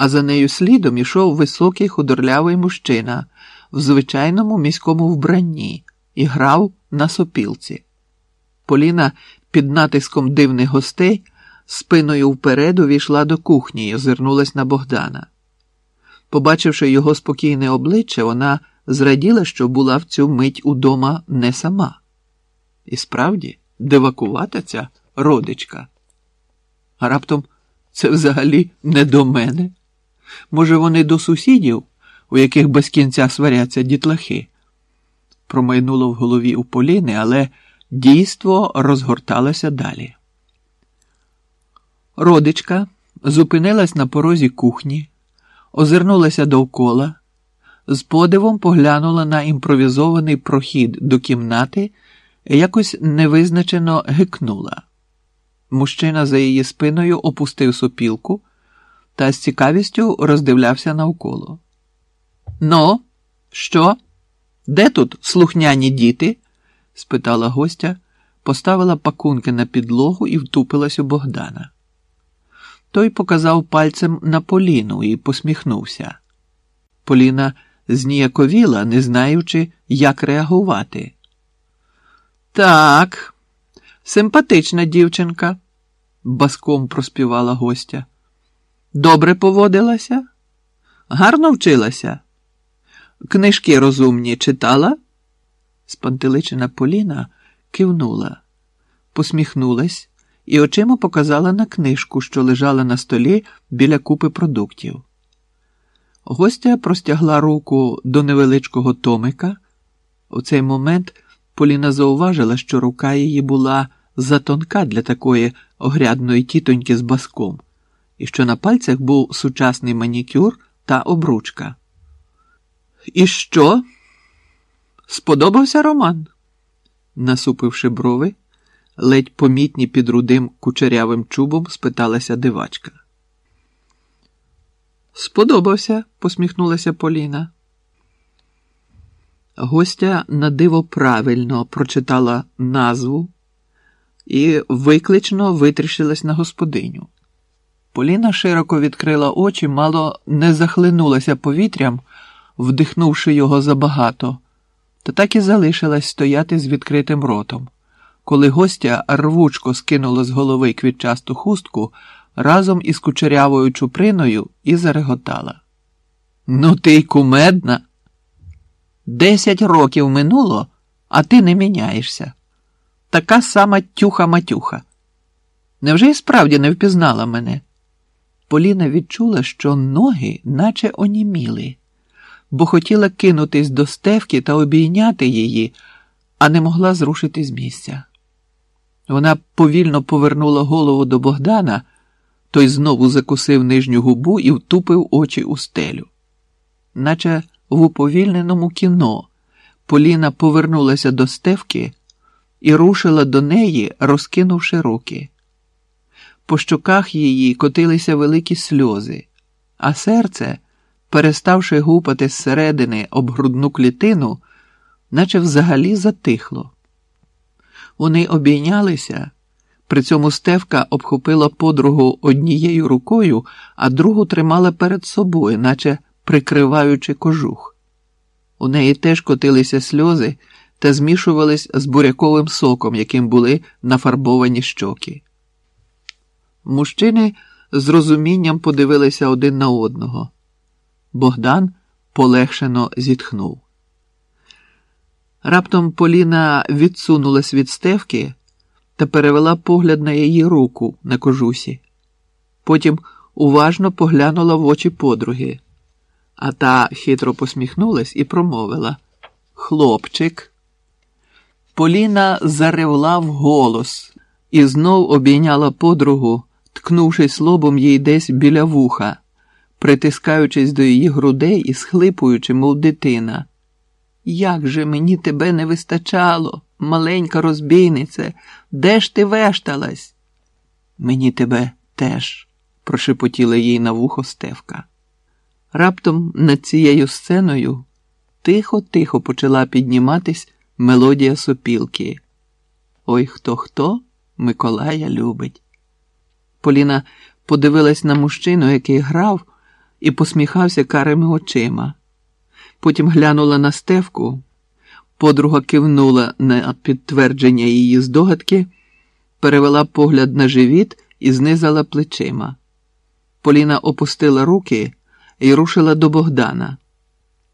а за нею слідом ішов високий худорлявий мужчина в звичайному міському вбранні і грав на сопілці. Поліна під натиском дивних гостей спиною вперед увійшла до кухні і озирнулась на Богдана. Побачивши його спокійне обличчя, вона зраділа, що була в цю мить удома не сама. І справді, дивакувата ця родичка. А раптом це взагалі не до мене. Може, вони до сусідів, у яких без кінця сваряться дітлахи? Промайнуло в голові у Поліни, але дійство розгорталося далі. Родичка зупинилась на порозі кухні, озирнулася довкола, з подивом поглянула на імпровізований прохід до кімнати і якось невизначено гикнула. Мужчина за її спиною опустив сопілку та з цікавістю роздивлявся навколо. Ну, що? Де тут слухняні діти? спитала гостя, поставила пакунки на підлогу і втупилась у Богдана. Той показав пальцем на Поліну і посміхнувся. Поліна зніяковіла, не знаючи, як реагувати. Так, симпатична дівчинка, баском проспівала гостя. Добре поводилася? Гарно вчилася? Книжки розумні читала? Спантеличена Поліна кивнула, посміхнулась і очима показала на книжку, що лежала на столі біля купи продуктів. Гостя простягла руку до невеличкого томика. У цей момент Поліна зауважила, що рука її була затонка для такої огрядної тітоньки з баском, і що на пальцях був сучасний манікюр та обручка. І що? Сподобався Роман? Насупивши брови, ледь помітні під рудим кучерявим чубом, спиталася дивачка. Сподобався, посміхнулася Поліна. Гостя на диво правильно прочитала назву і виклично витріщилась на господиню. Поліна широко відкрила очі, мало не захлинулася повітрям, вдихнувши його забагато, та так і залишилась стояти з відкритим ротом, коли гостя рвучко скинула з голови квітчасту хустку разом із кучерявою чуприною і зареготала. Ну, ти й кумедна. Десять років минуло, а ти не міняєшся. Така сама тюха-матюха. Невже й справді не впізнала мене? Поліна відчула, що ноги наче оніміли, бо хотіла кинутись до стевки та обійняти її, а не могла зрушити з місця. Вона повільно повернула голову до Богдана, той знову закусив нижню губу і втупив очі у стелю. Наче в уповільненому кіно Поліна повернулася до стевки і рушила до неї, розкинувши руки. По щоках її котилися великі сльози, а серце, переставши гупати зсередини об грудну клітину, наче взагалі затихло. Вони обійнялися, при цьому стевка обхопила подругу однією рукою, а другу тримала перед собою, наче прикриваючи кожух. У неї теж котилися сльози та змішувались з буряковим соком, яким були нафарбовані щоки. Мужчини з розумінням подивилися один на одного. Богдан полегшено зітхнув. Раптом Поліна відсунулась від стевки та перевела погляд на її руку на кожусі. Потім уважно поглянула в очі подруги, а та хитро посміхнулась і промовила Хлопчик. Поліна заревла вголос і знов обійняла подругу, ткнувшись лобом їй десь біля вуха, притискаючись до її грудей і схлипуючи, мов дитина. Як же мені тебе не вистачало, маленька розбійнице, де ж ти вешталась? Мені тебе теж, прошепотіла їй на вухо Стевка. Раптом над цією сценою тихо-тихо почала підніматись мелодія сопілки. Ой хто хто Миколая любить. Поліна подивилась на мужчину, який грав, і посміхався карими очима. Потім глянула на стевку, подруга кивнула на підтвердження її здогадки, перевела погляд на живіт і знизала плечима. Поліна опустила руки і рушила до Богдана.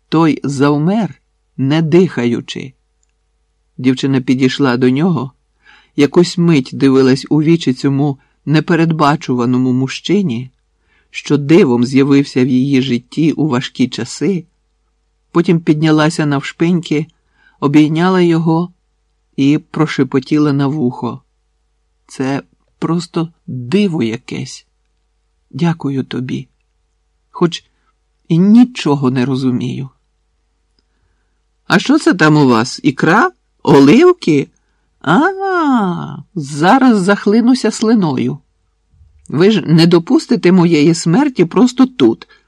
Той завмер, не дихаючи. Дівчина підійшла до нього, якусь мить дивилась у вічі цьому непередбачуваному мужчині, що дивом з'явився в її житті у важкі часи, потім піднялася навшпиньки, обійняла його і прошепотіла на вухо. Це просто диво якесь. Дякую тобі, хоч і нічого не розумію. А що це там у вас? Ікра? Оливки? А, зараз захлинуся слиною. Ви ж не допустите моєї смерті просто тут,